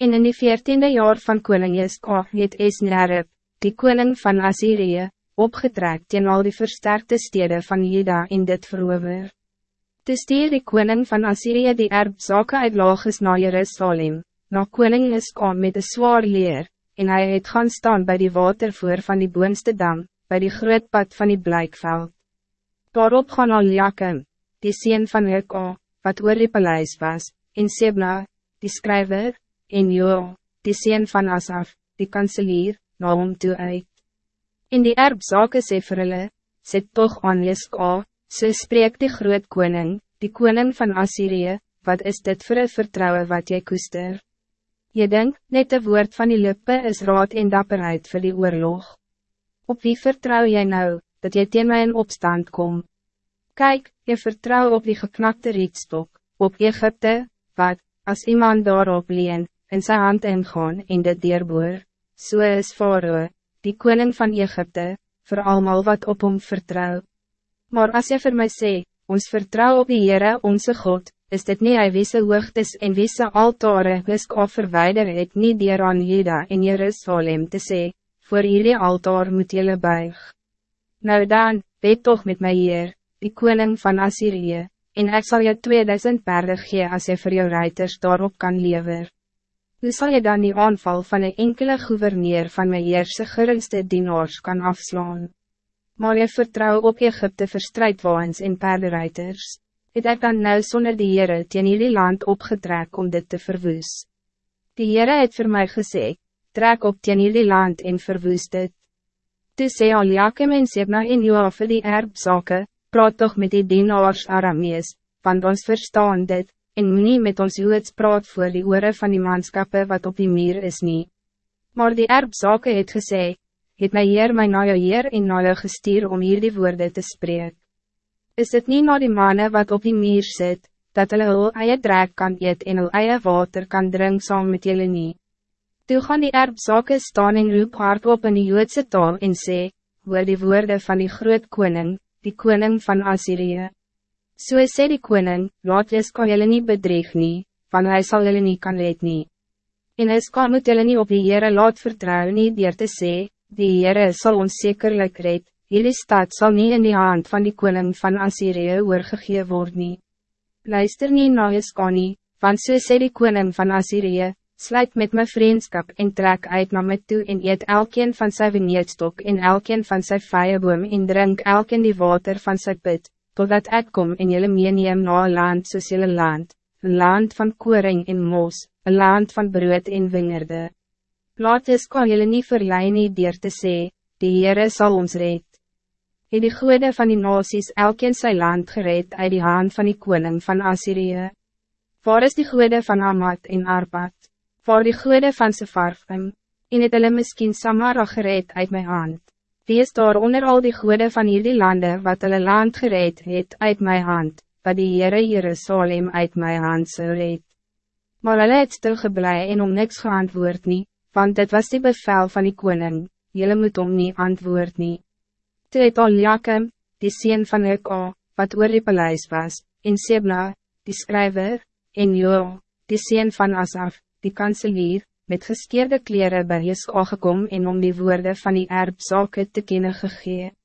En in die veertiende jaar van koning Jeska het Esnerib, die koning van Assyrië, opgetrek teen al die versterkte steden van Juda in dit verover. Toe stuur die koning van Assyrië die erbzake uit Lages na Jerusalem, na koning Jeska met een zwaar leer, en hij het gaan staan bij die watervoer van die boonste dam, bij die groot pad van die blijkveld. Daarop gaan al Jakim, die sien van Hekka, wat oor die paleis was, en Sebna, die skryver, en Jo, die sien van Asaf, die kanselier, na hom toe uit. In die erbzake sê vir hulle, sê toch aan Jeska, so spreek die groot koning, die koning van Assyrië, wat is dit voor een vertrouwen wat jy koester? Je denkt, net de woord van die lippe is raad en dapperheid voor die oorlog. Op wie vertrouw jij nou, dat jy teen my in opstand kom? Kijk, je vertrouw op die geknakte rietstok, op Egypte, wat, als iemand daarop leen, in zijn hand ingaan in de dierboer, so is Faroe, die koning van Egypte, voor allemaal wat op hom vertrouw. Maar als je voor mij sê, ons vertrouw op die Heere onze God, is dit niet hy wiese hoogtes en wiese altare wisk of verwijder het nie dier aan Juda in Jerusalem te sê, voor jullie altaar moet jullie buig. Nou dan, weet toch met mij hier, die koning van Assyrië, en ik zal je 2000 paarden gee als je voor je ruiters daarop kan lever. Hoe zal je dan die aanval van een enkele gouverneur van mijn eerste geringste dienaars kan afslaan? Maar je vertrouw op Egypte verstrijdwaans en paardenruiters. Het ek dan nou sonder die Heere teen jullie land opgetrek om dit te verwoes. Die Heere het voor mij gesê, trek op teen jullie land en verwoes dit. Toe sê al Jakim en Sebna en Joa vir die erbzake, praat toch met die dienaars Aramees, want ons verstaan dit, en nie met ons joods praat voor die oren van die manskappe wat op die meer is nie. Maar die erbzake het gesê, het my Heer my na jou Heer en na jou gestuur om hier die woorde te spreken. Is het niet na die mannen wat op die meer zit, dat hulle hul eie drek kan eet en hul eie water kan drink saam met julle nie? Toe gaan die erbzake staan en roep hard op in die Joodse taal en sê, hoor die woorden van die groot koning, die koning van Assyrië. So sê die koning, laat Jeska jylle nie bedreig nie, van hy sal jylle nie kan red nie. En Jeska moet jylle nie op die Heere laat vertrouwen nie dier te sê, die Heere sal ons zekerlijk red, jullie stad zal niet in die hand van die koning van Assyrië oorgegee word nie. Luister nie na Jeska nie, want so sê die koning van Assyrië, sluit met mijn vriendschap en trek uit naar me toe en eet elkeen van zijn veneetstok en elkeen van zijn vijeboom en drink elkeen die water van zijn put, totdat ik kom en jullie meeneem na een land soos jullie land, een land van koring en mos, een land van brood en wingerde. Laat is kan jullie niet verleiden nie dier te sê, die Heere sal ons red. Het die goede van die nasies elkeen sy land gereed uit die hand van die koning van Assyrië. Waar is die goede van Amat en Arpad? voor die goede van ze varfim, en het hulle miskien Samara gereed uit mijn hand. Wie is daar onder al die goede van hierdie landen wat hulle land gereed het uit mijn hand, wat die Heere Jerusalem uit mijn hand zou reed. Maar hulle het stilgeblij en om niks geantwoord nie, want dit was die bevel van die koning, julle moet om nie antwoord nie. Toe het al Jakim, die sien van Hekka, wat oor die paleis was, en Sebna, die schrijver, en Jo, die sien van Asaf, die kanselier, met geskeerde kleren bij Jezus gekom en om die woorden van die erbzake te kennen gegeven.